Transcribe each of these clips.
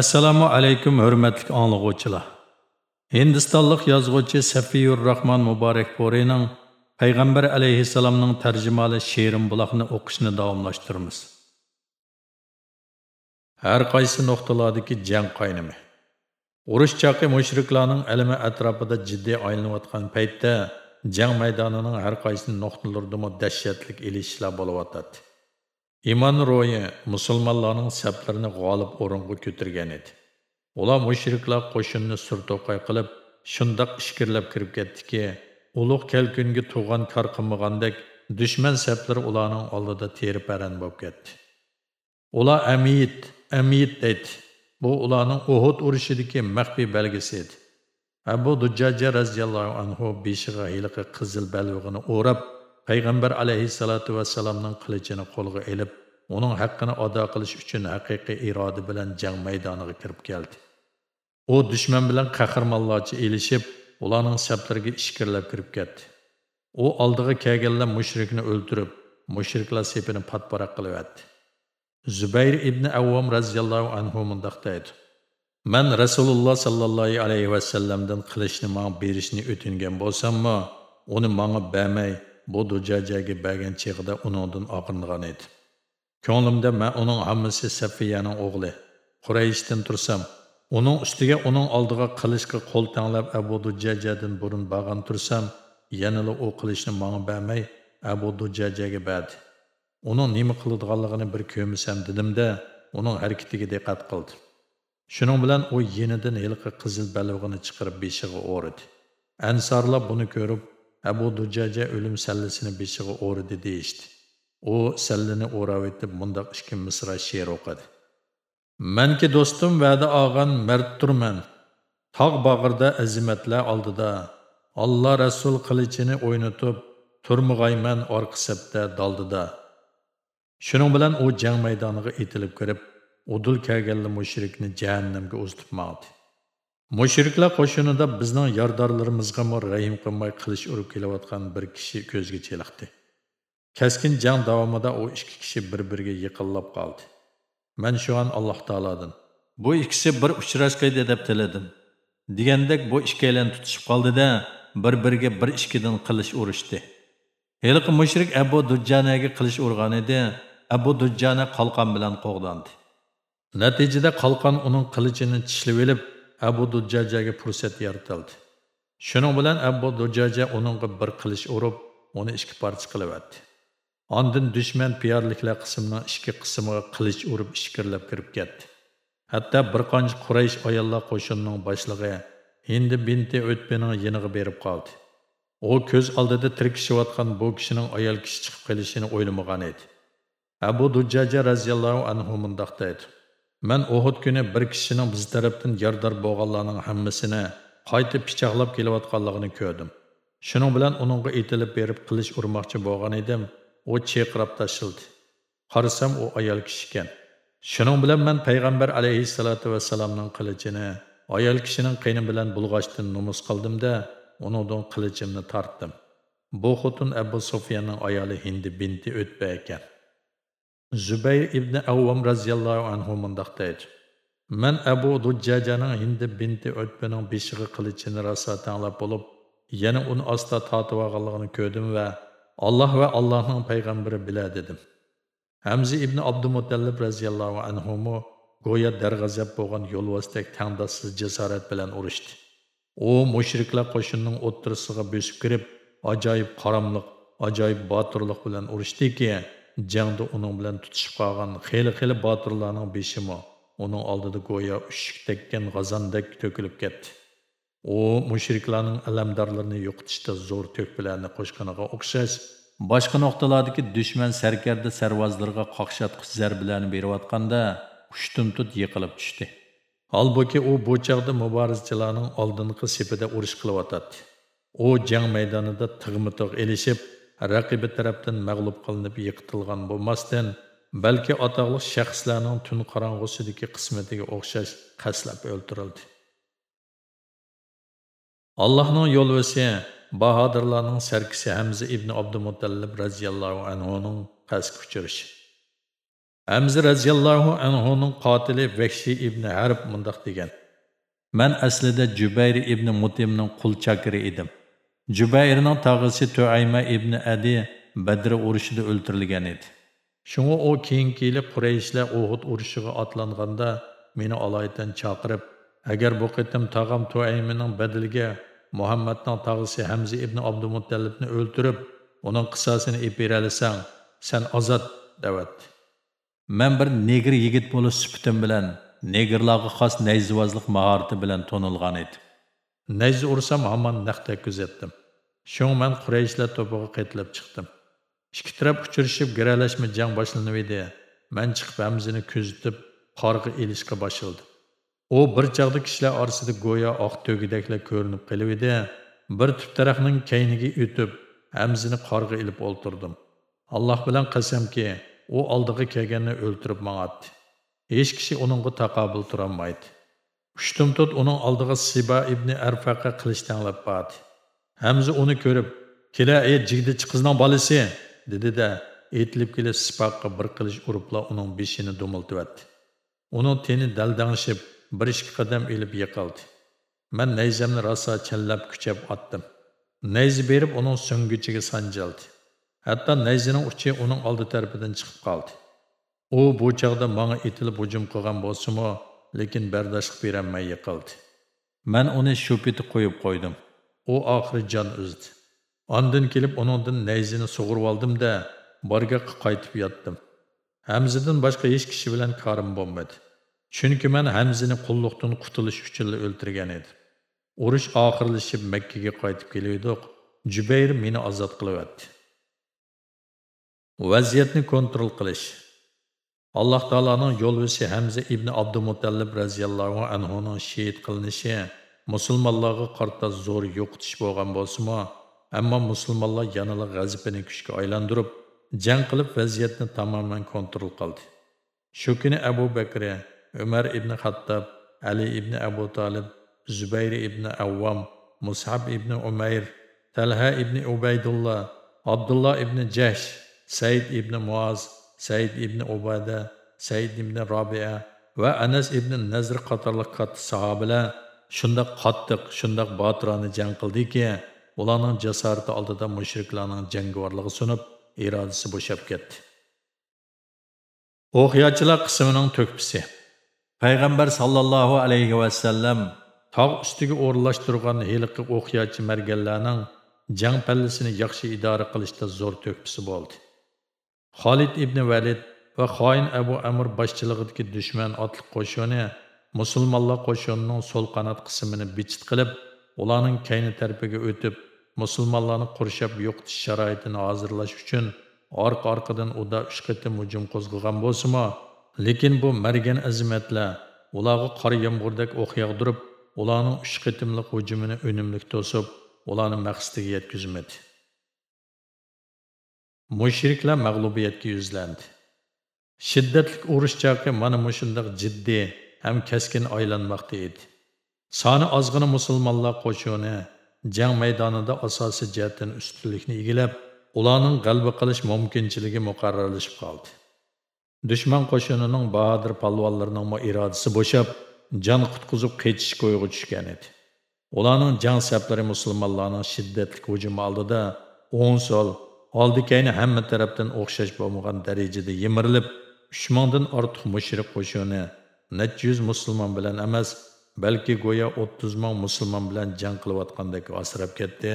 Assalomu alaykum hurmatli anglag'uvchilar. Hindistonlik yozuvchi Safiyur Rahman Muborak Porining Payg'ambar alayhisalomning tarjimali she'rim buloqni o'qishni davomlashtiramiz. Har qaysi nuqtalardagi jang qaynimi. Urush chaqi mushriklarning ilmi atrofida jiddiy aylanayotgan paytda jang maydonining har qaysi nuqtalarida dahshatli ilishlar bo'layotadi. Iymon ro'yi musulmonlarning saflarini g'olib o'ringa ko'targan edi ular mushriklar qo'shinni surto'qay qilib shundoq ishkirlab kirib ketdiki ulug' kelkunga tug'an kor qilmagandek dushman saflari ularning oldida teri paran bo'lib ketdi ular amid amid deydi bu ularning uhud urushidagi maxfiy belgisi edi abu dujjaja roziyallohu anhu beshig'a hilqi qizil balvig'ini o'rab payg'ambar alayhissalotu vassalomning qilichini qo'lga ilib uning haqqini ado qilish uchun haqiqiy iroda bilan jang maydoniga kirib keldi. U dushman bilan qahramonlarcha elishib ularning saflariga ishkirlab kirib ketdi. U oldiga kelganlar mushrikni o'ldirib mushriklar sepini patparaq qilyapti zubayr ibn avvom roziyallohu anhu mundoq deydi man rasululloh sollallohu alayhi vasallamdan qilishni manga berishni o'tingan bo'lsammi uni manga bermay bu dujajaga bergan chig'ida uningdan og'irnagan edi. Ko'nglimda man uning hammasi safiyaning o'g'li qurayishdan tursam uning ustiga uning oldiga qilishga qo'l tanglab abu dujajadan burun bag'an tursam yanala u qilishni manga bermay abu dujajaga berdi uning nima qiladiganligini bir ko'misam dedimda uning harakatiga diqqat qildi. Shuning bilan u yenidan yilqi qizil balog'ini chiqarib beshig'i o'ridi. Ansorlar buni ko'rib abu dujaja o'lim sallisini beshig'i o'ridi deyishdi. U sallini o'rab etib mundoq ikki misra she'r o'qidi. Manki do'stim va'da olgan mard turman tog' bag'irda azimatlar oldida olloh rasul qilichini o'ynatib turmag'ayman orqa sapda doldida. Shuning bilan u jang maydoniga etilib kirib udul kelganli mushrikni jahannamga uzitib maqdi mushriklar qo'shinida bizning yordorlarimizga rahim qilmay qilich urib kelayotgan bir kishi ko'zga cheliqdi Keskin jang davomida u ikki kishi bir-biriga yiqillab qoldi. Men shu an Alloh taoladan bu ikkisi bir uchrashqaydi deb tiladim. degandek bu ikkalan tutishib qoldida bir-biriga bir ikkidan qilish urishdi. Heliqi mushrik Abu Dujjanaga qilish urgan edi. Abu Dujjana qalqon bilan qo'g'dandi. Natijada qalqon uning qilichini tishlab olib, Abu Dujjajaga fursat yaratildi. Shuning bilan Abu Dujjaja uningga bir qilich urib, uni ikki parcha qilib etdi. Ondan düşman piyarliklar qismining ikki qismiga qilich urib ishkirlab kirib ketdi. Hatto bir qancha Quraysh ayollar qo'shinining boshlig'i Hindi binti O'tbining yiniga berib qoldi. U ko'z oldida tirkishayotgan bu kishining ayol kishi chiqib qolishini o'ylamagan edi. Abu Dujjaja roziyallohu anhu mundoq dedi Мен Ухуд күні бір кішінің біз тараптан ярдар болғанларның хаммасыны қайта пичақлап келіп атқанлығын көрдім. Шының білән оныңға етіліп беріп қылыш ұрмақчы болған едім, о чеқырап ташылды. Қарасам о аял кішікен. Шының білән мен пайғамбар алейхиссалату вассаламның қылычыны аял кішінің қиыны білән бұлғаштын нұмыс қылдым да, оныңдан қылычымны тарттым. Bu xotun Əbu Sufyanın ayalı Hindi binti ötbə ekan. Zübeyir ibn Avvam roziyallohu anhu mundaq deydi Men abu dujjajaning Hind binti o'tbaning beshig'i qilichini rosa tanlab bo'lib yana uni osta tortib olganligini ko'rdim va Allah ve Allah'ın peygamberi bile dedim. Hamzi ibn Abdumutallib raziyallahu anhumu go'yo darg'azab bo'lgan yo'lbosdek tangdossiz jasorat bilan urushdi. U mushriklar qo'shinining o'ttirisiga bosib kirib, ajoyib qaramliq, ajoyib botirlik bilan urushdiki, jangda uning bilan tutishib qolgan xeyli-xeyli botirlarning beshimi uning oldida go'yo ushik tekkan g'azandek to'kilib ketdi. u mushriklarning alamdorlarini yo'qotishda zo'r to'kpilarni qo'shganiga o'xshash boshqa nuqtalardagi dushman sarkarda sarvozlarga qoqshatqich zarbalarni berayotganda hushtumtut yiqilib tushdi holbuki u bu chog'da muborizchilarning oldingi sepida urush qilyotadi u jang maydonida tig'mi tig' elishib raqibi tarafdan mag'lub qilinib yiqitilgan bo'lmasdan balki atoqli shaxslarning tun qorong'usidagi qismatiga o'xshash qaslab o'ltirildi Allah'ның yo'lvisi bahodirlarning sarkisi Hamza ibn Abdumutallib radhiyallohu anhuning qasd kuchirishi. hamza roziyallohu anhuning qotili vahshiy ibn harb mundoq degan man aslida jubayr ibn mutimning qul chakiri edim jubayrning tog'isi tuayma ibn adi badr urushida o'ltirilgan edi. Shunga u keyingi yili qurayishlar uhud urushiga otlanganda meni aloydan chaqirib agar bu qitim tog'am tuaymining badiliga muhammadning tog'isi hamza ibn abdumutallibni o'ltirib uning qissasini ep beralasang san ozod davatdi man bir negr yigit bo'lish suputim bilan negrlarga xos nayzivozlik mahorati bilan to'nilgan edim nayz ursam hamon naqda kuzatdim shung mən qurayishlar to'piga qaytilib chiqdim ikki taraf uçuruşub giralashma jang başlanıb idi. Mən chiqib hamzini kuzatib qorga ilishga başıldı. u bir çağda kishilar orasida go'yo oq to'gidaklar ko'rinib qolib edi bir tüp tarafning kayniga o'tib hamzini qorga ilib o'ltirdim alloh bilan qasamki u o kelganni o'ltirib mang'atdi hech kishi kişi taqobil turolmaydi duranmaydı. Tut uning oldiga siba ibn arfaqa qilich tanlab bordi. Hamza uni ko'rib kela ey jigdichi qizning bolasi! dedi-da etilib kelib sipoqqa bir qilich uribla uning beshini dumiltibatdi. Uning teni daldangishib, bir ikki qadam ilib yiqildi. Man nayzamni rosa challab kuchab otdim. Nayz berib uning so'ngichiga sanjaldi. Hatto nayzining uchi uning oldi tarafidan chiqib qoldi. U bu chaqda menga etilib hujum qilgan bo'lsimi lekin bardosh qilib berolmay yiqildi man uni shupiti qo'yib qo'ydim u oxiri jon uzdi Ondan kelib uningdan nayzini sug'urib oldimda borga qaytib yotdim. Hamzidan boshqa hech kishi bilan korim bo'lmadi. Chunki men Hamzini qulluqdan qutulish uchun o'ltirgan edim. Urush oxirlashib Makkaga qaytib keldik. Jubayr meni ozod qilyapti. Vaziyatni kontrol qilish. Alloh taolaning yo'lvisi Hamza ibn Abdumutallib radhiyallohu anhu ning shahid qilinishi musulmonlarga qarta zo'r yo'qotish bo'lgan bo'lsa-mu, Ammo musulmonlar yanada g'azabini kuchga aylantirib, jang qilib vaziyatni tamoman kontrol qildi. Shu kuni Abu Bakr, Umar ibn Xattob, Ali ibn Abu Talib, Zubayr ibn Avvam, Mus'ab ibn Umayr, Talha ibn Ubaydullah, Abdullah ibn Jahsh, Said ibn Muaz, Said ibn Ubada, Said ibn Rabi'a va Anas ibn Nazr qatorli katta sahobalar shundoq qattiq, shundoq botirona jang qildiki, ularning jasorati oldida mushriklarning jangovarligi sunib irodasi bo'shab ketdi. O'qiyachilar qismining to'kpisi. Payg'ambar sollallohu alayhi vasallam tog' ustiga o'rinlashtirgan heliqi o'qiyachi marganlarning jang pallisini yaxshi idora qilishda zo'r to'kpisi bo'ldi. Xolid ibn valid va xoin abu amr boshchiligidagi dushman otliq qo'shini musulmonlar qo'shinining so'l qanot qismini bichit qilib ularning kayni tarafiga o'tib musulmonlarni qurshab yo'qotish sharoitini hozirlash uchun orqa orqadan uda uch qatim hujum qo'zg'agan bo'lsimi lekin bu margan azimatlar ularga qor yomg'irdak o'q yog'dirib ularning uch qatimlik hujumini unumli to'sib ularni maqsadiga yetkazmadi. Mushriklar mag'lubiyatga yuzlandi. Shiddatli urush chaqi mana mushundoq jiddiy ham keskin aylanmoqda edi. Soni ozgina musulmonlar qo'shini jang maydonida asosiy jihatdan ustunlikni egilab ularning g'alaba qilish mumkinchiligi muqarrarlashib qoldi. Dushman qo'shinining bahodir palvonlarining irodasi bo'shab jon qutqizib qechish ko'yga tushgan edi. Ularning jang saflari musulmonlarning shiddatli hujumi oldida o'ng so'l oldi kayni hamma tarafdan o'xshash bo'lmagan darajada yemirilib uch mingdan ortiq mushrik qo'shini necha yuz musulmon bilan emas balki go'yo 30 ming musulmon bilan jang qilayotgandek asrab ketdi.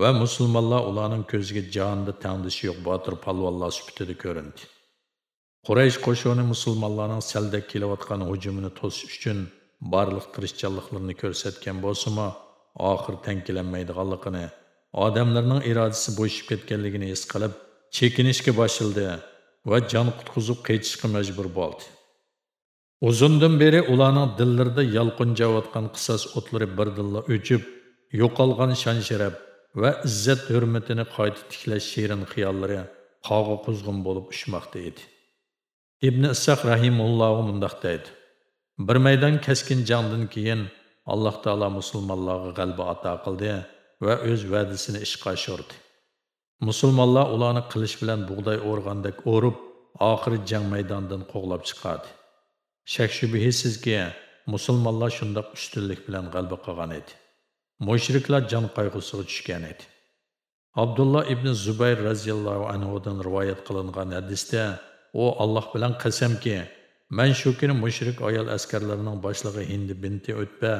Va musulmonlar ularning ko'ziga jonni tandishi yo'q botir palvonlar sifatida ko'rindi. Quraysh qo'shini musulmonlarning salda kelayotgan hujumini to'sish uchun barliq tirishchanliklarini ko'rsatgan bo'lsimi oxir tankilanmaydiganligini odamlarning irodasi bo'shib ketganligini his qilib chekinishga boshildi va jon qutqizib qaytishga majbur bo'ldi Uzundan beri ularning dillarida yolqinjayotgan qisos o'tlari birdilla o'chib, yo'qolgan shon-sharaf va izzat hurmatini qayta tiklash shirin xiyollari qog'i quzg'un bo'lib ushmoqda edi. Ibn Issoq rahimullohi mundaq deydi: Bir maydon keskin jangdan keyin Alloh taolo musulmonlarga g'alaba ato qildi va o'z va'dasini ishga oshirdi. Musulmonlar ularni qilish bilan bug'doy o'rgandek o'rib, oxiri jang maydonidan qo'g'lab chiqadi. Shak shubhisizki musulmonlar shundoq ustunlik bilan g'alaba qilgan edi. Mushriklar jon qayg'usiga tushgan edi. Abdulloh ibn zubayr roziyallohu anhudan rivoyat qilingan hadisda u alloh bilan qasamki man shu kuni mushrik ayol askarlarining boshlig'i hindi binti o'tba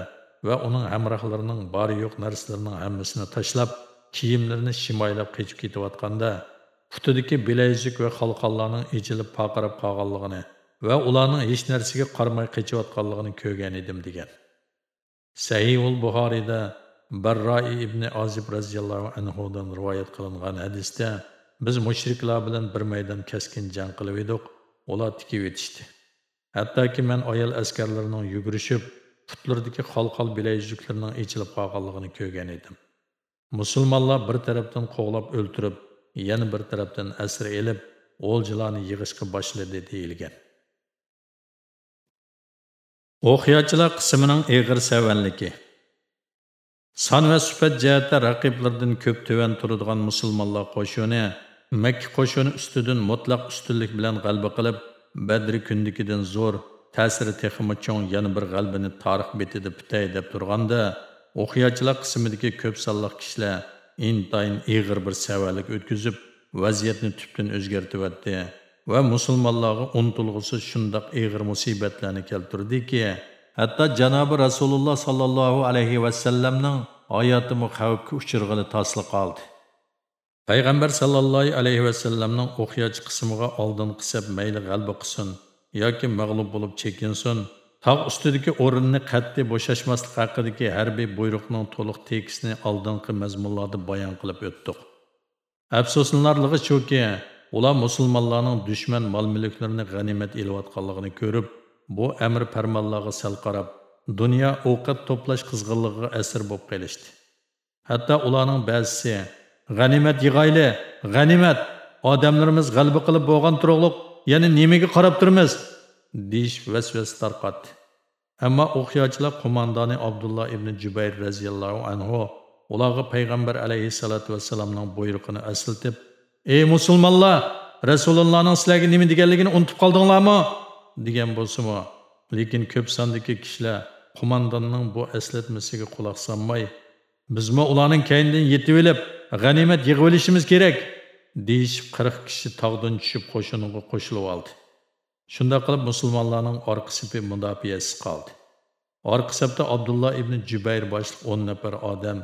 va uning hamrohlarining bori yo'q narsalarining hammasini tashlab kiyimlarini shimoylab qechib ketayotganda putidagi bilayzik va xalqonlarning ichilib paqirab qolganligini va ularning hech narsaga qaramay qechayotganligini ko'rgan edim degan. Sahihul buxoriyda barroi ibn ozib roziyallohu anhudan rivoyat qilingan hadisda biz mushriklar bilan bir maydon keskin jang qilib edik ular tikib etishdi hattoki man ayol askarlarining yugurishib putlaridagi xalqal bilayzuklarning ichilib qolganligini ko'rgan edim. Musulmonlar bir tarafdan qo'g'lab o'ltirib yana bir tarafdan asir elib o'ljalarni yig'ishga boshladi deyilgan. O'qiyachilar qismining eg'ir savanligi. Son va sifat jihatda raqiblardan ko'p tuvan turadigan musulmonlar qo'shini makka qo'shini ustidan mutlaq ustunlik bilan g'alba qilib badri kundikidan zo'r ta'siri texmi cho'ng yana bir g'albini tarix betida bitay deb turganda o'qiyachilar qismidagi ko'p sonliq kishilar intayin ig'ir bir savallik o'tkazib vaziyatni tubdan o'zgartiryapti va musulmonlarga untulg'usi shundoq ig'ir musibatlarni keltirdiki hatto janobi rasululloh sollallohu alayhi vasallamning hayotimi xavfga uchirg'ili tasli qoldi payg'ambar sallallohu alayhi vasallamning o'qiyachi qismiga oldin qisab mayli g'alba qilsin yoki mag'lub bo'lib chekinsin tog' ustidagi o'rinni qat'iy bo'shashmaslik haqidagi harbiy buyruqning to'liq tekisini oldingi mazmunlarda bayon qilib o'tdik afsuslanarligi shuki ular musulmonlarning dushman mol mulklarini g'animat elayotganligini ko'rib bu amr farmonlarga sal qarab dunyo ovqat to'plash qizg'inligiga asir bo'lib qolishdi. Hatto ularning ba'zisi g'animat yig'ayli g'animat odamlarimiz g'alba qilib bo'lgan turug'liq yana nimaga qarab turmiz deyish vasvas tarqatdi ammo o'qiyochilar qo'mondoni abdulloh ibn jubayr roziyallohu anhu ularga payg'ambar alayhissalotu vassalomning buyrug'ini asiltib ey musulmonlar rasulullohning sizlarga nima deganligini unutib qoldinglarmi degan bo'lsimi lekin ko'p sondagi kishilar qo'mondonning bu eslatmasiga quloq solmay bizmi ularning kaynidan yetib olib g'animat yig'ib olishimiz kerak? Deyishib qirq kishi tog'dan tushib qo'shiniga qo'shilib oldi shunday qilib musulmonlarning orqa safi mudofiasiz qoldi orqa safda abdulloh ibn jubayr boshliq o'n nafar odam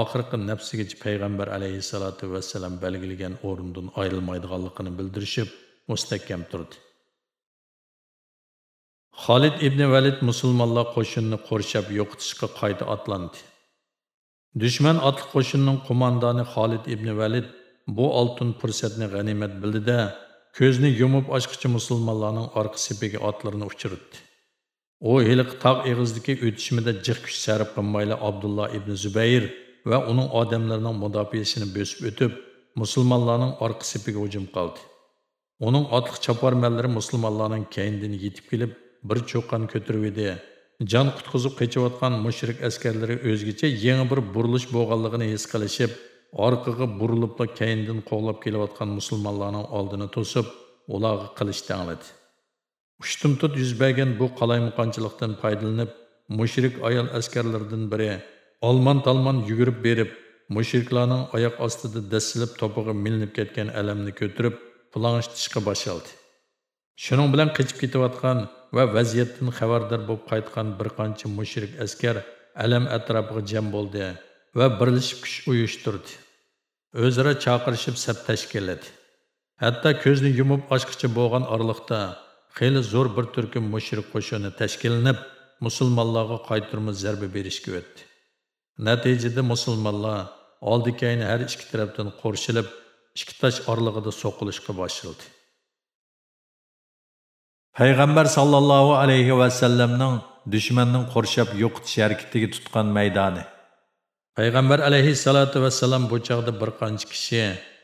oxirgi nafsigacha payg'ambar alayhissalotu vassalam belgilagan o'rindan ayrilmaydiganligini bildirishib mustahkam turdi xolid ibn valid musulmonlar qo'shinni qo'rshab yo'qitishga qayta otlandi dushman otliq qo'shinning qo'mondoni xolid ibn valid bu oltin fursatni g'animat bildida ko'zni yumib ochqichi musulmonlarning orqa sepiga otlarini uchiritdi u hiliq tog' eg'izdagi o'tishimida jiq kuch sarf qilmayli abdulloh ibn zubayr va uning odamlarining mudofiasini bo'sib o'tib musulmonlarning orqa sepiga hujum qildi. Uning otliq choparmanlari musulmonlarning keynidan yetib kelib bir cho'qqan ko'tarib edi. Jon qutqizib qechayotgan mushrik askarlari o'zgacha yangi bir burilish bo'lganligini his qilishib orqaga burilibla kayindin qo'g'lab kelayotgan musulmonlarning oldini to'sib ularga qilich tangladi ushtumtut yuz bergan bu qalaymuqonchilikdan foydalanib mushrik ayol askarlaridan biri olmon talmon yugurib berib mushriklarning oyoq ostida dassilib to'pig'i milinib ketgan alamni ko'tarib pulang'ishtishga boshladi shuning bilan qichib ketayotgan va vaziyatdan xabardor bo'lib qaytgan bir qancha mushrik askar alam atrofiga jam bo'ldi va birlashib kuch uyushtirdi. O'zaro chaqirishib sap tashkilladi hatto ko'zni yumib ochqicha bo'lgan oraliqda xeyli zo'r bir turkum mushrik qo'shini tashkillanib musulmonlarga qaytirma zarba berishga o'tdi. Natijada musulmonlar oldi kayni har ikki tarafdan qo'rshilib ikki tosh oralig'ida so'qilishga boshladi payg'ambar sollallohu alayhi vasallamning dushmanning qurshab yo'qotish harakatiga tutgan maydoni. Payg'ambar alayhissalotu vassalam bu chog'da bir qancha kishi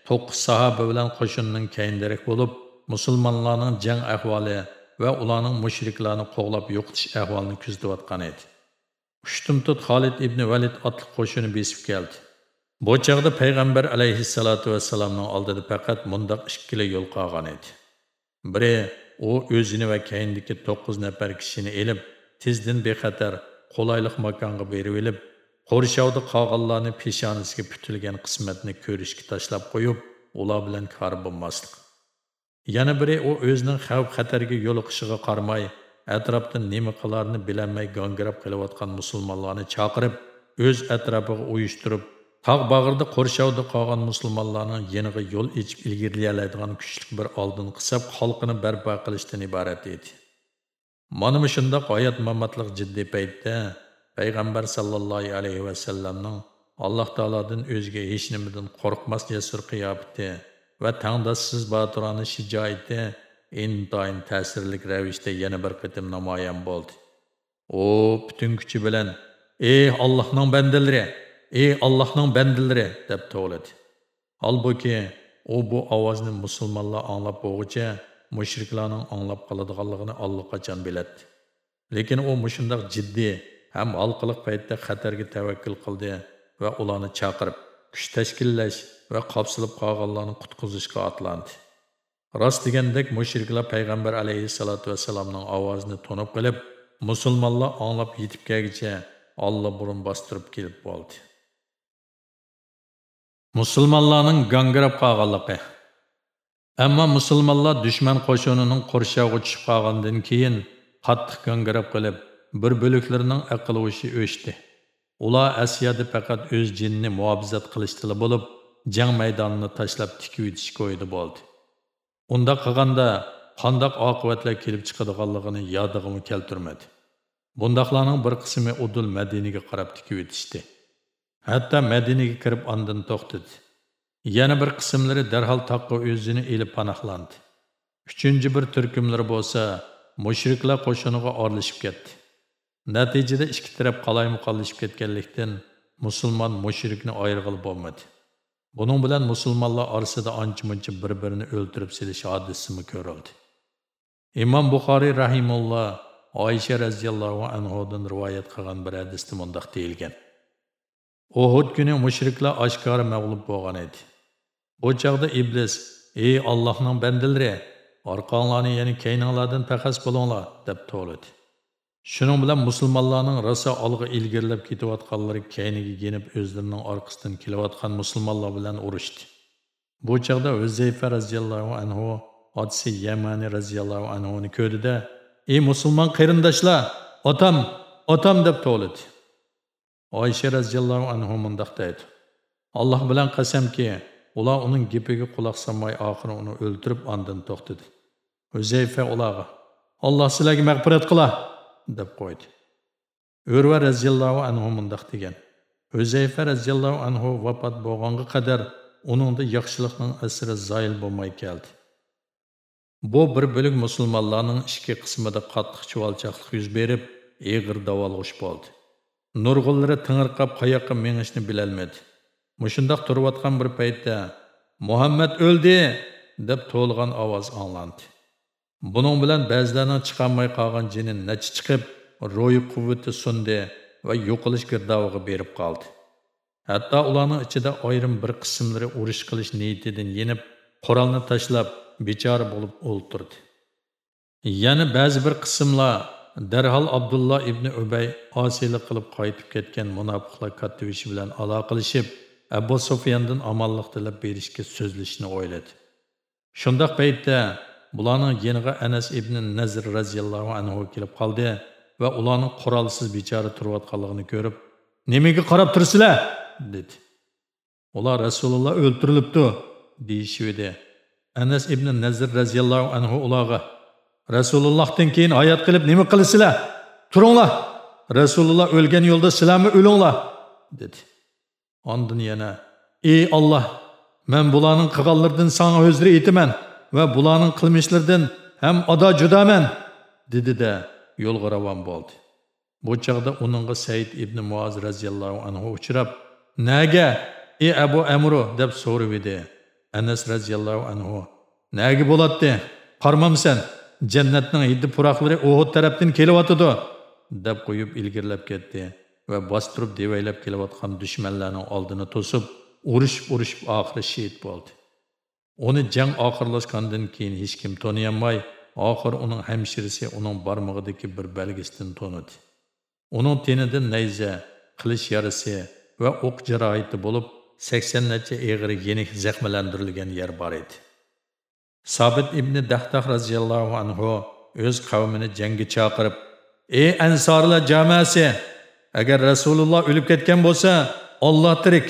to'qqiz sahoba bilan qo'shinning keyindarak bo'lib musulmonlarning jang ahvoli va ularning mushriklarni qo'g'lab yo'qotish ahvolini kuzatayotgan edi. Ushtumtut xolid ibn valid otli qo'shini besib keldi. Bu chog'da payg'ambar alayhissalotu vassalamning oldida faqat mundoq ikkila yo'l qolgan edi. Biri u o'zini va keyindagi to'qqiz nafar kishini elib tezdan bexatar qulaylik makonga berib olib qo'rshovda qolganlarni peshonasiga putilgan qismatni ko'rishga tashlab qo'yib ular bilan kor bo'lmaslik. Yana biri u o'zining xavf xatarga yo'liqishiga qaramay atrofda nima qilarini bilolmay gangirab qilayotgan musulmonlarni chaqirib o'z atrofiga uyushtirib tog' bag'rida qo'rshovda qolgan musulmonlarning yeniga yo'l ichib ilgirlayoladigan kuchli bir oldin qisab xalqini barpo qilishdan iborat edi. Mana shundoq hayot mamatliq jiddiy paytda payg'ambar sallallohu alayhi vasallamning alloh taolodan o'ziga hech nimadan qo'rqmas jasur qiyofati va tangdossiz botirona shijoati intayin ta'sirli ravishda yana bir qitim namoyon bo'ldi. U butun kuchi bilan ey allohning bandalari ey allohning bandalari deb to'ladi holbuki u bu ovozni musulmonlar anglab bo'lg'icha mushriklarning anglab qoladiganligini allaqachon biladi? Lekin u mushundoq jiddiy ham halqiliq paytda xatarga tavakkul qildi va ularni chaqirib kuch tashkillash va qopsilib qolganlarni qutqizishga otlandi. Rost degandek mushriklar payg'ambar alayhissalotu vassalomning ovozini to'nib qilib musulmonlar anglab yetib kelgicha olloh burun bostirib kelib bo'ldi. Musulmonlarning gangirab qolganligi. Ammo musulmonlar dushman qo'shinining qurshovga tushib qolgandan keyin qattiq gangirab qilib bir bo'liklarining aqli o'chdi. Ular asiyada faqat o'z jinni muobizat qilishdilar bo'lib jang maydonini tashlab tikib yetishga o'ydi bo'ldi. Unda qilganda qandoq oqibatlar kelib chiqadiganligini yodig'imi keltirmadi. Bundoqlarning bir qismi udul madinaga qarab tikib yetishdi hatto madinaga kirib andin to'xtadi. Yana bir qismlari darhol toqqa o'zini elib panohlandi. Üçüncü bir turkumlar bo'lsa mushriklar qo'shiniga orlashib ketdi. Natijada ikki taraf qalayma qolishib ketganlikdan musulmon mushrikni ayirg'ili bo'lmadi. Buning bilan musulmonlar orasida ancha muncha bir birini o'ldirib silish hodisasi ko'rildi. Imom buxoriy rahimulloh oysha radhiyallohu anhudan rivoyat qilgan bir hadisda mundoq deyilgan. Uhud kuni mushriklar oshkora mag'lub bo'lgan edi. Bu chog'da iblis ey allohning bandalari orqanglarni ya'ni keyninglardan paqas bo'linglar deb to'ladi. Shuning bilan musulmonlarning rosa olg'a ilgirlab ketayotganlari keyniga yenib o'zlarining orqasidan kelayotgan musulmonlar bilan urushdi bu chaqda Uzayfa radhiyallohu anhu otasi yamani roziyallohu anhuni ko'rdida ey musulmon qarindoshlar otam otam deb to'ladi oysha radhiyallohu anhu mundaq dedi: alloh bilan qasamki ular uning gapiga quloq solmay oxiri uni o'ldirib ondan to'xtadi. Uzayfa ularga alloh sizlarga mag'firat qila. Deb qo'ydi. Urva roziyallohu anhu mundoq degan. O'zayfa roziyallohu anhu vafot bo'lganga qadar uningda yaxshilikning asri zoyil bo'lmay keldi. Bu bir bo'lik musulmonlarning ikki qismida qattiq chuvalchaqlik yuz berib eg'ir davolg'ish bo'ldi. Nurg'unlari tingirqab qayoqqa mengishni bilolmadi. Mushundoq turayotgan bir paytda muhammad o'ldi! deb to'lg'an ovoz anglandi. Bunun bilan ba'zilarning chiqolmay qolgan jini nachi chiqib ro'yi quvvati sundi va yo'qolish girdoviga berib qoldi. Hatto ularning ichida ayrim bir qismlari urush qilish niyatidan yenib qurolni tashlab bechora bo'lib o'ltirdi. Yana ba'zi bir qismlar darhol Abdullah ibn ubay osiylik qilib qaytib ketgan munofiqlar kattivishi bilan aloqalashib abu sufyandan omonlik tilab berishga so'zlashni o'yladi. Shundoq paytda bularning yeniga anas ibn nazr roziyallohu anhu kelib qoldi va ularning qurolsiz bechora turayotganligini ko'rib nimaga qarab tursizlar dedi. Ular rasululloh o'ltirilibdi deyishdi anas ibn nazr roziyallohu anhu ularga rasulullohdan keyin hayot qilib nima qilasizlar turinglar. Rasululloh o'lgan yo'lda sizlarmi o'linglar? dedi. Ondin yana ey olloh man bularning qilganlaridan sanga o'zri aytaman. Va bularning qilmishlaridan ham ado judaman dedi de yo'lga ravon bo'ldi. Bu chog'da uningga said ibn muoz roziyallohu anhu uchrab naga ey abu amru deb so'rab edi. Anas roziyallohu anhu nagi bo'ladi qarmamsan jannatning hiddi puroqlari uhud tarafdan kelyotidi deb qo'yib ilgirlab ketdi va bostirib devaylab kelayotgan dushmanlarning oldini to'sib urushib urushib oxiri shehid bo'ldi. Uni jang oxirlashgandan keyin hech kim taniyolmay, oxir uning hamshirisi uning barmog'idagi bir belgisidan tanidi. Uning tenidan nayza, qilish yarasi va o'q jarohati bo'lib, 80 necha eg'ir yenik zaxmlantirilgan yer bor edi. Сабит ibn Dahtah raziyallohu anhu o'z qavmini jangga chaqirib, "Ey ansorlar jamoasi, agar Rasululloh o'lib ketgan bo'lsa, Alloh tirik,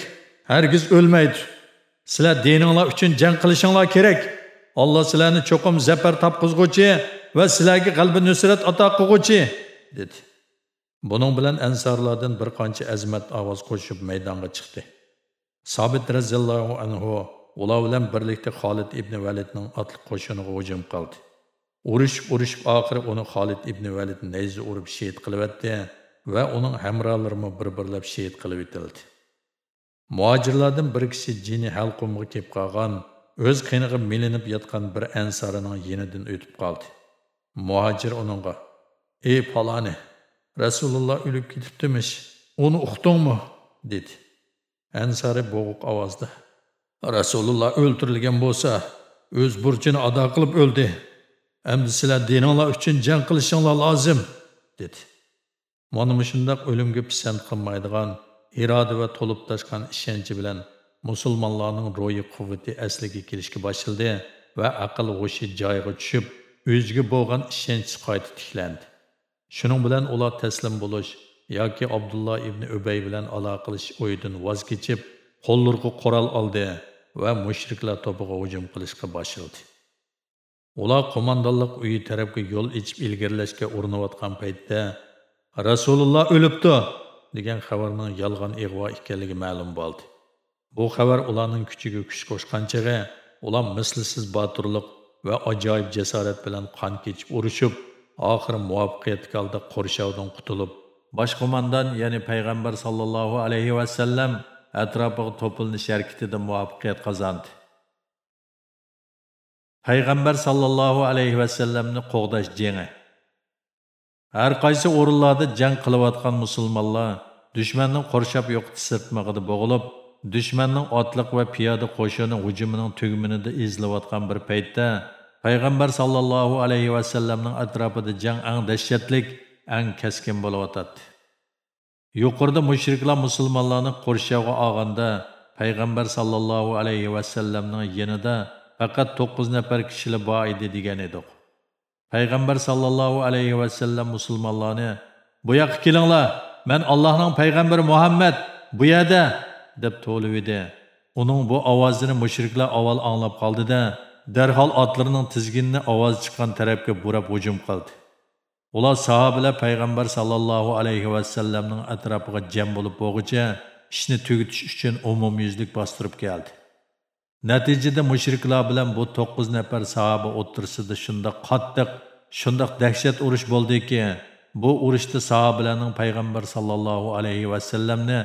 hargiz o'lmaydi. Sizlar dininglar uchun jang qilishinglar kerak. Alloh sizlarni cho'qim zafar topqizg'uvchi va sizlarga qalbi nusrat ato qilg'uvchi" dedi. Buning bilan ansorlardan bir qancha azmat ovoz qo'shib maydonga chiqdi. sobit raziyallohu anhu ular bilan birlikda Xolid ibn Validning otliq qo'shiniga hujum qildi. Urushib urushib oxiri uni Xolid ibn Valid nayzi urib shehid qilibdi va uning hamrohlarimi bir-birlab shehid qilib etildi. Muhojirlardan bir kishi jini halqumga kelib qolgan, o'z qiniga milinib yotgan bir ansorining yenidan o'tib qoldi. Muhojir uningga: "Ey paloni, Rasululloh o'lib ketibdimish, uni uqdingmi?" dedi. Ansari bo'g'iq ovozda: "Rasululloh o'ltirilgan bo'lsa, o'z burchini ado qilib o'ldi. Endi sizlar dininglar uchun jang qilishinglar lozim", dedi. Mana shundoq o'limga pisand qilmaydigan iroda va to'lib toshgan ishonchi bilan musulmonlarning ro'yi quvvati asliga kelishga boshladi va aql g'ushi joyiga tushib, o'ziga bo'lgan ishonchi qayta tiklandi. Shuning bilan ular taslim bo'lish yoki abdulloh ibn Ubay bilan aloqalish o'yidan voz kechib, qo'llarga qurol oldi va mushriklar to'piga hujum qilishga boshladi. Ular qo'mondonlik uyi tarafga yo'l ichib ilgarilashga urinayotgan paytda Rasululloh o'libdi degan xabarning yolg'on ig'vo ekanligi ma'lum bo'ldi. Bu xabar ularning kuchiga kuch qo'shganchaga, ular mislsiz botirlik va ajoyib jasorat bilan qon kechib urushib, oxiri muvaffaqiyatga oldi Qo'rshovdan qutulib, bosh qo'mondan, ya'ni payg'ambar sallallohu alayhi va sallam atrofiga to'pilnish harakatida muvaffaqiyat qozondi. payg'ambar sallallohu alayhi va sallamni qo'g'dash jangi har qaysi o'rinlarda jang qilayotgan musulmonlar dushmanning қоршап еқті сыртмағыды боғылып, dushmanning otliq va piyoda qo'shini hujumining түгімініді езіліватқан bir paytda payg'ambar sallallohu alayhi va sallamning atrofida jang ang dahshatlik ang болуатады. bo'layotadi yuqorida mushriklar musulmonlarni ағанда, olganda payg'ambar sallallohu alayhi va sallamning yanida faqat кішілі nafar kishilar деген едіқ. degan payg'ambar sallallohu alayhi vasallam musulmonlarni bu yoqqa kelinglar man allohning payg'ambari muhammad bu yerda deb to'lib edi. Uning bu ovozini mushriklar avval anglab qoldida darhol otlarining tizginini ovoz chiqqan tarafga burab hujum qildi. Ular sahobalar payg'ambar sallallohu alayhi vasallamning atrofiga jam bo'lib bo'lg'icha ishni tugutish uchun umumyuzlik bostirib keldi. Natijada mushriklar bilan bu 9 nafar sahoba o'ttirsida shunda qattiq, shundoq dahshat urush bo'ldiki, bu urushda sahobalarning payg'ambar sallallohu alayhi va sallamni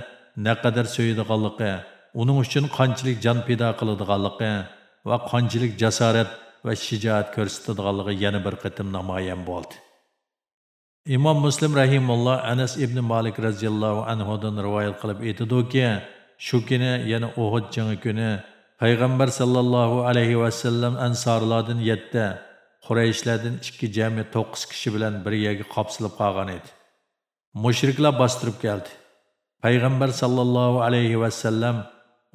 naqadar so'yadiganligi, uning uchun qanchalik jon pido qiladiganligi va qanchalik jasorat va shijoat ko'rsatadiganligi yana bir qatim namoyon bo'ldi. Imom Muslim rahimulloh Anas ibn Malik radhiyallohu anhu dan rivoyat qilib aytadiki, shu kuni yana Uhud jangi kuni payg'ambar sallallohu alayhi vasallam ansorlardan yetti qurayishlardan ikki jami to'qqiz kishi bilan bir yerga qopsilib qolgan edi. Mushriklar bostirib keldi. Payg'ambar sallallohu alayhi vasallam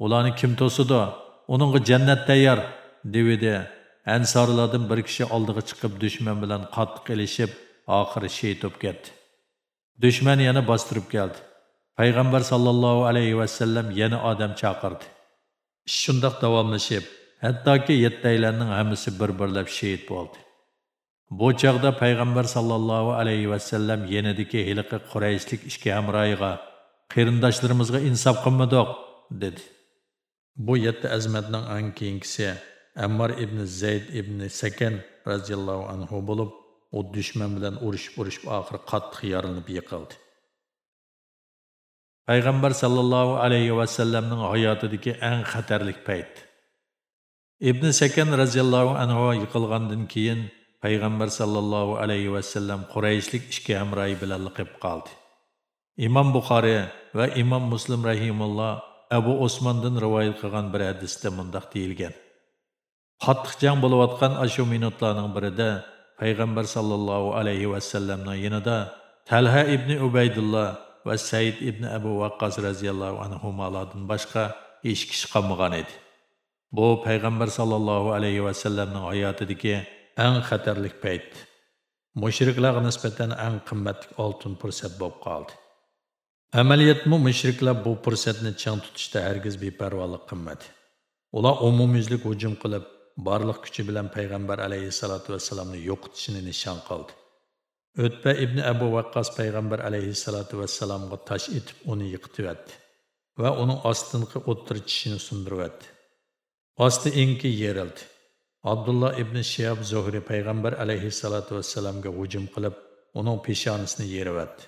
ularni kim to'sidi uningga jannat tayyor devidi. Ansorlardan bir kishi oldiga chiqib dushman bilan qattiq ilishib oxiri shehid bo'lib ketdi. Dushman yana bostirib keldi. Payg'ambar sallallohu alayhi vasallam yana odam chaqirdi. Shundoq davomlashib hattoki yettaylarning hammasi bir birlab shehid bo'ldi. Bu chog'da payg'ambar sallallohu alayhi vasallam yenidiki hiliqi qurayishlik ishki hamroyiga qarindoshlarimizga insof qilmadoq dedi. Bu yetti azmatning ang keyingisi ammar ibn zayd ibn sakan roziyallohu anhu bo'lib u dushman bilan urushib urushib oxiri qattiq yorilib yiqildi. Payg'ambar sallallohu alayhi vasallamning hayotidagi eng xatarlik payt. Ibn sakan roziyallohu anhu yiqilgandan keyin payg'ambar sallallohu alayhi vasallam qurayishlik ishga hamroyi bilan liqib qoldi. Imom buxoriy va imom muslim rahimulloh abu osmondan rivoyat qilgan bir hadisda mundoq deyilgan. Qattiq jang bo'layotgan ashu minutlarning birida payg'ambar sallallohu alayhi vasallamning yonida talha ibn ubaydulloh va said ibn abu vaqqos roziyallohu anhulardan boshqa hech kishi qolmagan edi. Bu payg'ambar sallallohu alayhi vasallamning hayotidagi eng xatarlik payt. Mushriklarga nisbatan eng qimmatli oltin fursat bo'lib qoldi. Amaliyotmi mushriklar bu fursatni chang tutishda hargiz beparvolik qilmadi. Ular umumyuzlik hujum qilib barliq kuchi bilan payg'ambar alayhissalotu vassalamni yo'qotishini nishon qildi. O'tba ibn abu vaqqos payg'ambar alayhissalotu vassalamga tosh etib uni yiqityapti va uning ostinqi o'ttir tishini sundiryapti osti inki yerildi. Abdulloh ibn shiyab zuhri payg'ambar alayhissalotu vassalamga hujum qilib uning peshonisini yeryapti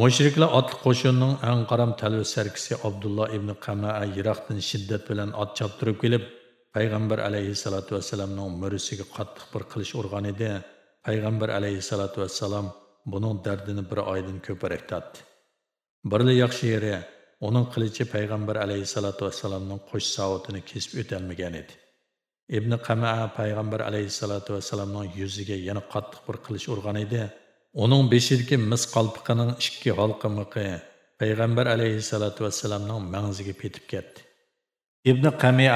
mushriklar otli qo'shinning eng qaram talvis sarkisi abdulloh ibn qamaa yiroqdan shiddat bilan ot choptirib kelib payg'ambar alayhissalotu vassalamning murisiga qattiq bir qilish urgan edi payg'ambar alayhissalotu vassalam buning dardini bir oydan ko'proq tatdi birli yaxshi yeri uning qilichi payg'ambar alayhissalotu vassalamning qo'sh savutini kesib o'tolmagan edi. Ibn qamaa payg'ambar alayhissalotu vassalamning yuziga yana qattiq bir qilich urgan edi. Uning beshidagi mis qalpiqining ikki halqimiqi payg'ambar alayhissalotu vassalamning mang'ziga petib ketdi. Ibn qamia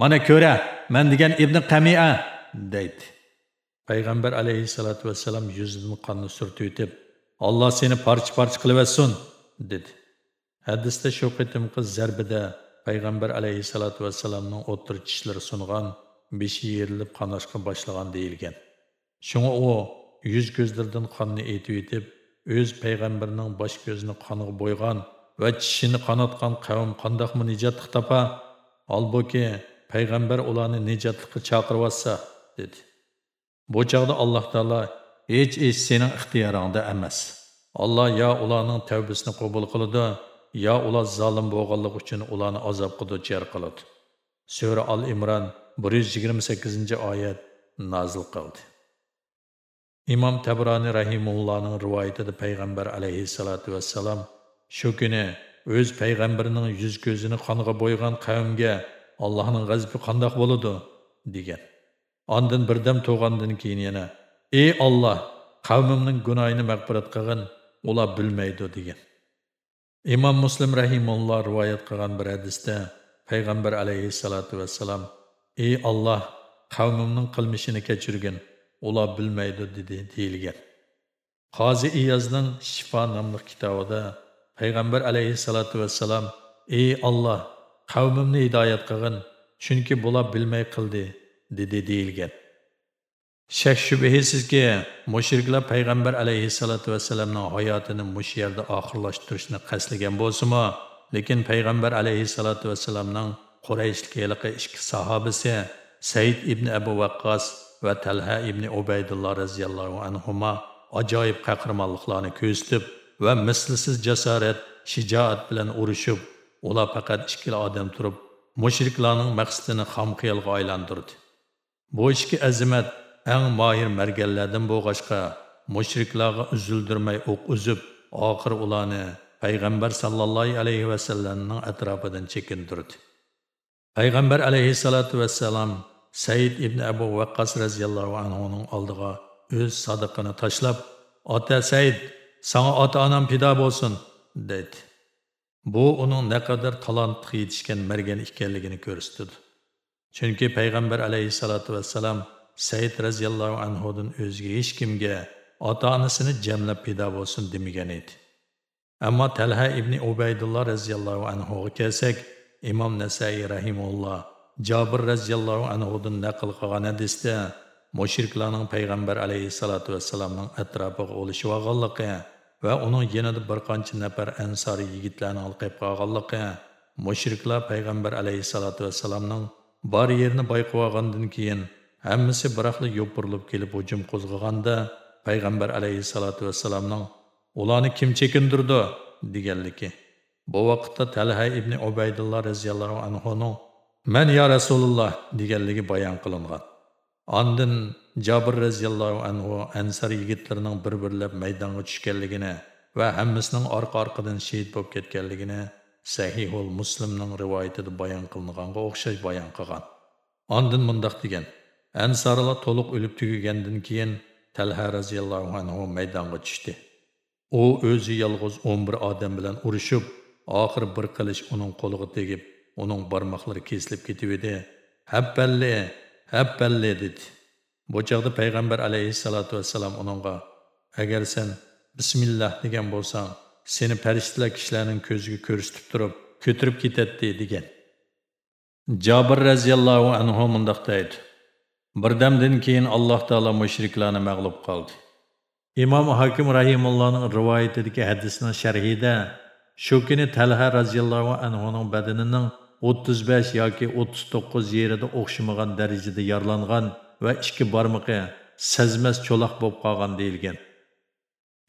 mana ko'ra man degan ibn qamia deydi. Payg'ambar alayhissalotu vassalam yuzidan qonni surtib o'tib seni parcha parcha qilaversin dedi. Hadisda shu qitimqi zarbida payg'ambar alayhissalotu vassalamning o'ttir tishlari sungan beshi yerilib qanashqa boshlagan deyilgan. Shunga u yuz ko'zlaridan qonni etib etib o'z payg'ambarining bosh ko'zini qoniga bo'ygan va tishini qanotgan qavm qandoqmi nijotliq topa albuki payg'ambar ularni nijotlikqa chaqiryotsa dedi. Bu chog'da alloh taolo hech ish sening ixtiyoringda emas. Alloh yo ularning tavbasini qabul qiladi yo ular zolim bo'lganligi uchun ularni azobga duchor qiladi sura al imron 128 oyat nozil qildi imom tabroniy rahimullohning rivoyatida payg'ambar alayhissalotu vesselam shu kuni o'z payg'ambarining yuz ko'zini kanıga bo'ygan qavmga allohning gazbi kandak bo'ladi degan. Ondan birdam to'g'andan keyin yana ey Alloh qavmimning gunoyini mag'firat qilgin ular bilmaydi degan. Imom muslim rahimulloh rivoyat qilgan bir hadisda payg'ambar alayhissalotu vasallam: ey Alloh qavmimning qilmishini kechirgin ular bilmaydi dedi deyilgan. Qozi iyozning shifo nomli kitobida payg'ambar alayhissalotu vasallam: ey Alloh qavmimni hidoyat qilgin chunki bular bilmay qildi deyilgan. Shak shubhasizki mushriklar payg'ambar alayhissalotu vassalamning hayotini mush yerda oxirlashtirishni qasdlagan bo'lsimi lekin payg'ambar alayhissalotu vassalamning qurayshlik heliqi ikki sahobisi said ibn abu vaqqos va talha ibn ubaydulloh roziyallohu anhuma ajoyib qahramonliklarni ko'rsatib va mislsiz jasorat shijoat bilan urushib ular faqat ikkila odam turib mushriklarning maqsadini xom xiyolga aylantirdi. Bu işki azimat ən mahir marganlardan boğaşqa, mushriklarga uzildirmay o'q üzüb, uzib, oxir ularni payg'ambar sallallohu alayhi vasallamning atrofidan chekindirdi. Payg'ambar alayhissalatu vassalam Said ibn Abu Waqqas radhiyallohu anhuning aldığa öz sadıqını tashlab, "Ata Said, sana ata-anam fido bo'lsin" dedi. Bu onun uning naqadar talantlı yetishgan margan ekanligini ko'rsatdi. Chunki payg'ambar alayhissalotu vassalam Said raziyallohu anhudan o'ziga hech kimga ota-onasini jamlab pido bo'lsin demagan edi. Ammo Talha ibn Ubaydulloh raziyallohu anhuga kelsak, Imom Nasai rahimulloh Jabir raziyallohu anhudan naql qilgan hadisda mushriklarning payg'ambar alayhissalotu vassalamning atrofiga olishib olganligi va uning yanada bir qancha nafar ansoriy yigitlarni olqib qolganligi mushriklar payg'ambar alayhissalotu vassalamning bor yerni bayqib keyin hammasi biroqli yo'pirilib kelib hujum qo'zg'aganda payg'ambar alayhissalotu vassalamning ularni kim chekindirdi deganligi bu vaqtda talha ibn ubaydulloh roziyallohu anhuning man yo rasululloh deganligi bayon qilingan Ondan Jabir raziyallohu anhu ansar yigitlarining bir-birlab maydonga tushganligini va hammasining orqa-orqadan shahid bo'lib ketganligini Sahihul Muslimning rivoyatida bayon qilinganga o'xshash bayon qilgan. Ondan mundaq degan. Ansarlar to'liq o'lib tugagandan keyin Talha разияллаху anhu maydonga tushdi. U o'zi yolg'iz 11 odam bilan urushib, oxir bir qilich uning qo'liga tegib, uning barmoqlari kesilib ketib edi. Habballi, habballi dedi. Bu chaqda payg'ambar алейхиссалату вассалам uningga agar sen bismillah degan bo'lsang, seni farishtalar kishilarning ko'ziga ko'rsatib turib, ko'tirib ketadi degan. Jabir roziyallohu anhu mundoq deydi. Birdamdan keyin Alloh taolo mushriklarni mag'lub qildi. Imom Hakim rahimullohning rivoyatidagi hadisning sharhida shu kuni Talha roziyallohu anhuning badanining 35 yoki 39 yerida o'xshamagan darajada yaralangan va ikki barmoqi sezmas cho'loq bo'lib qolgan deyilgan.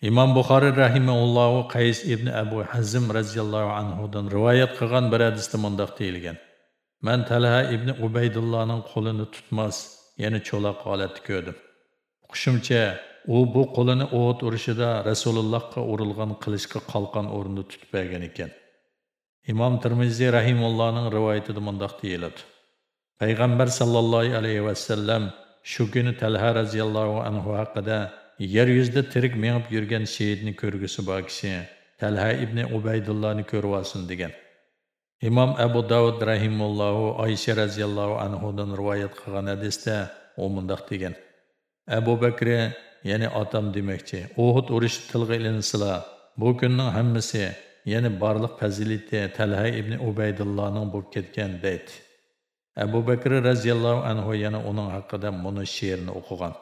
Imom buxoriy rahimaullohu qays ibn abu hazim roziyallohu anhudan rivoyat qilgan bir hadisda mundoq deyilgan. Man talha ibn ubaydullohning qo'lini tutmas yana cho'loq holatda ko'rdim. Hushimcha u bu qo'lini o't urishida rasulullohga urilgan qilichga qalqon o'rnida tutib bergan ekan. Imom termiziy rahimullohning rivoyatida mundoq deyiladi. Payg'ambar sallallohu alayhi vasallam shu kuni talha roziyallohu anhu haqida yer yuzida tirik mengib yurgan shehidni ko'rgisi bor kishi talha ibn ubaydullohni ko'rib degan imom abu davud rahimullohu oysha roziyallohu anhudan rivoyat qilgan hadisda u mundoq degan abu bakri ya'ni otam demoqchi uhud urushi tilga ilinsila bu kunning hammasi ya'ni barliq fazilati talha ibn ubaydullohning bo'lib ketgan deydi. Abu bakr roziyallohu anhu yana uning haqida muni she'rni o'qigan.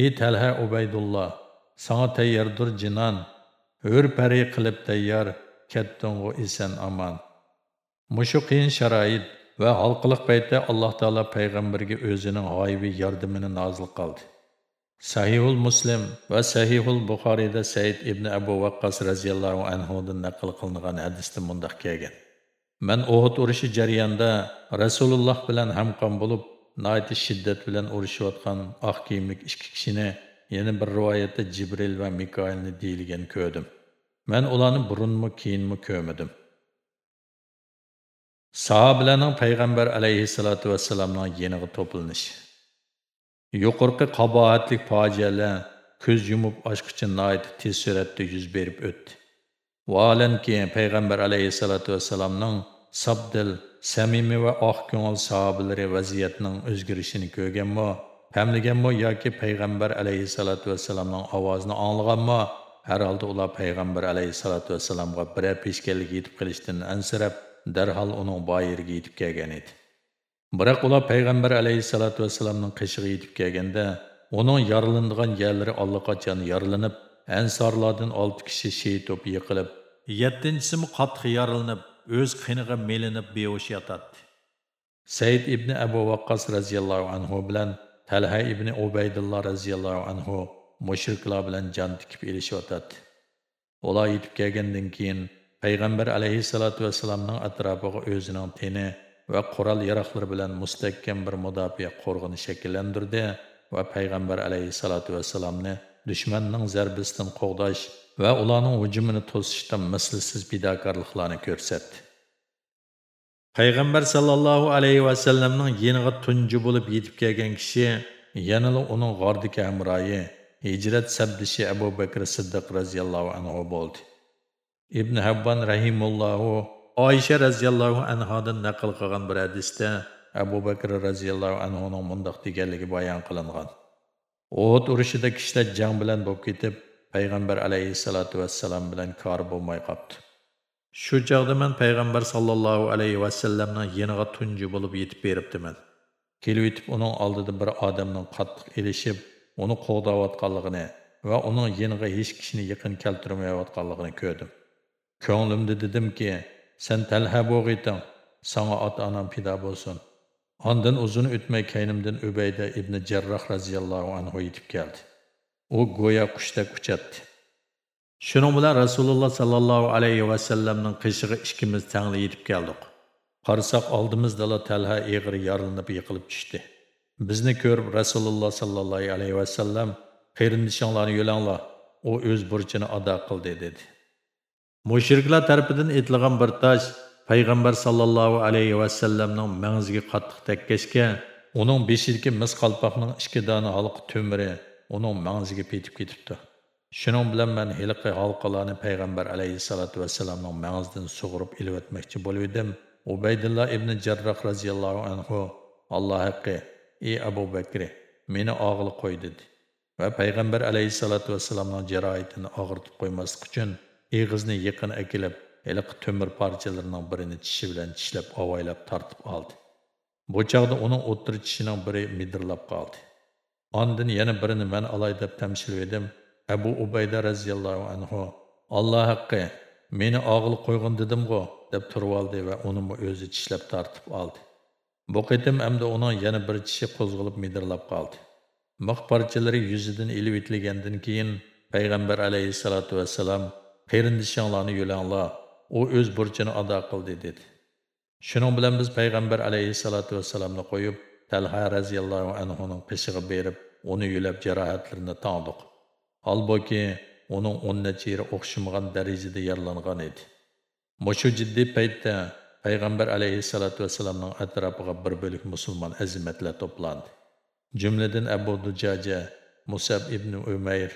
Ey talha ubaydulloh sana tayyordir jinon hur pari qilib tayyor ketding'u eson aman. mushu qiyin sharoit va halqiliq paytda alloh taolo payg'ambarga o'zining g'oyibiy yordamini nozil qildi sahihul muslim va sahihul buxoriyda said ibn abu vaqqos roziyallohu anhudan naql qilingan hadisda mundaq kelgan man uhud urushi jarayonida rasululloh bilan hamqon bo'lib naiti shiddat bilan urishayotgan oq kiyimlik ikki kishini yana bir rivoyatda jibril va mikoilni deyilgan ko'rdim. Man ularni burunmi keyinmi ko'rmadim. Sahobalarning payg'ambar alayhissalotu vassalamning yeniga to'planishi yuqorqi qabohatlik fojialar ko'z yumib ochqicha naiti tez suratda yuz berib o'tdi. Vaolanki payg'ambar alayhissalotu vassalamning sabdil samimiy va oq ko'ngil sahobalari vaziyatning o'zgarishini ko'rganmi? Hamlaganmi yoki payg'ambar alayhissalotu vassalamning ovozini anglaganmi? Har holda ular payg'ambar alayhissalotu vassalamga bira peshkanlik yetib qilishdan ansirab darhol uning boyiriga yetib kelgan edi. Biroq ular payg'ambar alayhissalotu vassalamning qishig'i yetib kelganda uning yorilingan yerlari allaqachon yorilinib ansorlardan olti kishi shey to'p yiqilib yettinchisi qattiq yorilinib o'z qiniga melinib behush yotadi. Said ibn abu vaqqos roziyallohu anhu bilan talha ibn ubaydulloh roziyallohu anhu mushriklar bilan jon tikib elishyotadi ular yetib kelgandan keyin payg'ambar alayhissalotu vassalamning atrofiga o'zining teni va qurol yaroqlari bilan mustahkam bir mudofaa qo'rg'ini shakllantirdi va payg'ambar alayhissalotu vassalamni dushmanning zarbisidan qo'g'dash va ularning hujumini to'sishda mislsiz fidokorliklarni ko'rsatdi payg'ambar sallallohu alayhi vasallamning yeniga tunji bo'lib yetib kelgan kishi yanala uning g'ordiki hamroyi hijrat sabdishi abu bakr siddiq roziyallohu anhu bo'ldi ibn habban rahimullohu oysha roziyallohu anhodan naql qilgan bir hadisda abu bakr roziyallohu anhuning mundoq deganligi bayon qilingan Uhud urushida kishilar jang bilan bo'lib ketib, payg'ambar alayhissalotu vassalam bilan kori bo'lmay qoldi. Shu chog'da men payg'ambar sallallohu alayhi vasallamning yeniga tunji bo'lib yetib beribdiman. Kelib yetib uning oldida bir odamning qattiq elishib, uni qo'g'dayotganligini va uning yeniga hech kishini yaqin keltirmayotganligini ko'rdim. Ko'nglimda dedimki, sen talha bo'g'iting, senga ota-onam fido bo'lsin. Ondan uzun o'tmay kaynimdan Ubayda ibn Jarroh radhiyallohu anhu yetib keldi. U go'ya qushda uchatdi. Shuning bilan Rasululloh sallallohu alayhi va sallamning qishig'i ikkimiz tangli yetib keldik. Qarsoq oldimizdala Talha eg'ir yorilinib yiqilib tushdi. Bizni ko'rib Rasululloh sallallohu alayhi va sallam qarindishinglarni yo'langlar, u o'z burchini ado qildi dedi. Mushriklar tarafidan etilgan bir tosh payg'ambar sallallohu alayhi vasallamning mangziga qattiq takkashga uning beshidagi mis qalpoqning ikki dona halqa to'miri uning mangziga petib ketibdi. Shuning bilan man hiliqi halqalarni payg'ambar alayhissalotu vassalamning mang'izidan sug'urib ilvatmoqchi bo'lib edim. Ubaydulloh ibn jarroh roziyallohu anhu alloh haqqi ey abu bakri meni og'il qo'y dedi. Va payg'ambar alayhissalotu vassalamning jaroitini og'irtib qo'ymaslik uchun eg'izni yaqin akilib iliq to'mir parchalarining birini tishi bilan tishlab avaylab tortib oldi. Bu chog'da uning o'ttir tishining biri midirlab qoldi. Ondin yana birini man olay deb tamshilib edim. Abu ubayda roziyallohu anhu alloh haqqi meni og'il qo'yg'in dedimg'u? deb turib oldi va uni o'zi tishlab tortib oldi. Bu qitim hamda uning yana bir tishi qo'zg'alib midirlab qoldi. Miq parchalari yuzidan ilib etilgandan keyin payg'ambar alayhissalotu vassalam qarindishinglarni yo'langlar u o'z burchini ado qildi dedi. Shuning bilan biz payg'ambar alayhissalotu vassalamni qo'yib talha roziyallohu anhuning qishig'i berib uni yo'lab jarohatlarini tongdiq holbuki uning o'n necha yeri o'xshamagan darajada yaralangan edi. Mushu jiddiy paytda payg'ambar alayhissalotu vassalamning atrofiga bir bo'lik musulmon azimatlar to'plandi. Jumladan abu dujaja musab ibn umayr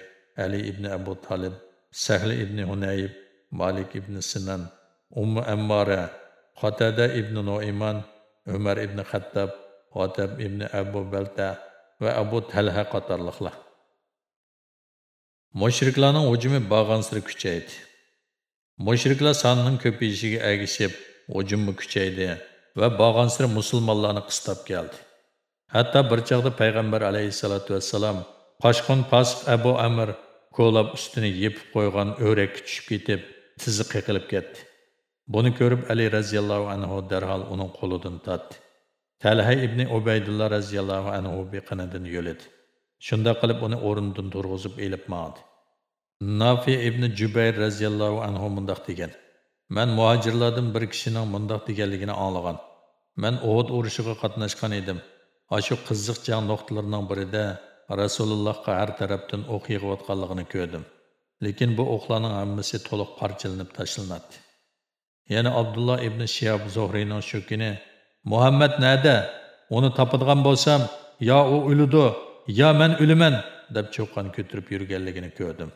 ali ibn abu talib sahli ibn hunayb malik ibn sinan ummu ammora qotada ibn noiman umar ibn xattab xotab ibn abu balta va abu talha qatorliqlar. Mushriklarning hujumi borg'ansiri kuchaydi. Mushriklar sonining ko'payishiga ergishib hujumi kuchaydi va borg'ansiri musulmonlarni qistab keldi. Hatto bir chog'da payg'ambar alayhissalotu vassalam qochqin pasq abu amir ko'lab ustini yepib qo'ygan o'rakka tushib ketib tizi qiqilib ketdi. Buni ko'rib ali roziyallohu anhu darhol uning qo'lidan tortdi talha ibn ubaydulloh roziyallohu anhu beqinidan yo'lidi. Shunda qilib uni o'rnidan turg'izib elib madi nafi ibn jubayr roziyallohu anhu mundoq degan. Man muhojirlardan bir kishining mundoq deganligini anglagan. Man uhud urushiga qatnashgan edim. Shu qiziq jang nuqtalarining birida rasulullohga har tarafdan o'q yig'ayotganligini ko'rdim. Lekin bu o'qlarning hammasi to'liq parchalanib tashlanadi. Yana abdulloh ibn shiyob zuhriyning shu kuni muhammad nada? Uni topadigan bo'lsam yo u o'ludi yo man o'laman deb cho'qqan ko'tirib yurganligini ko'rdim.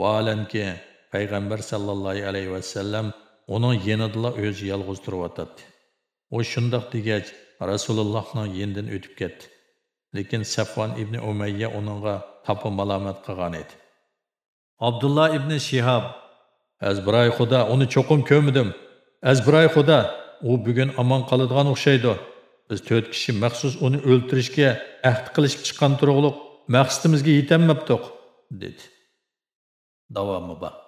Vaolanki payg'ambar sallallohu alayhi vasallam uning yenidila o'zi yolg'iz turyotadi u shundoq degach rasulullohning yenidan o'tib ketdi. Lekin safvon ibn umayya uningga topi malomat qilgan edi. Abdulloh ibn shihab. Azbiray xudo uni cho'qim ko'midim. Azbiray xudo u bugun omon qoladigan o'xshaydi. Biz to'rt kishi maxsus uni o'ltirishga ahd qilishib chiqqan turug'liq maqsadimizga yetolmabdiq dedi. Davomi bor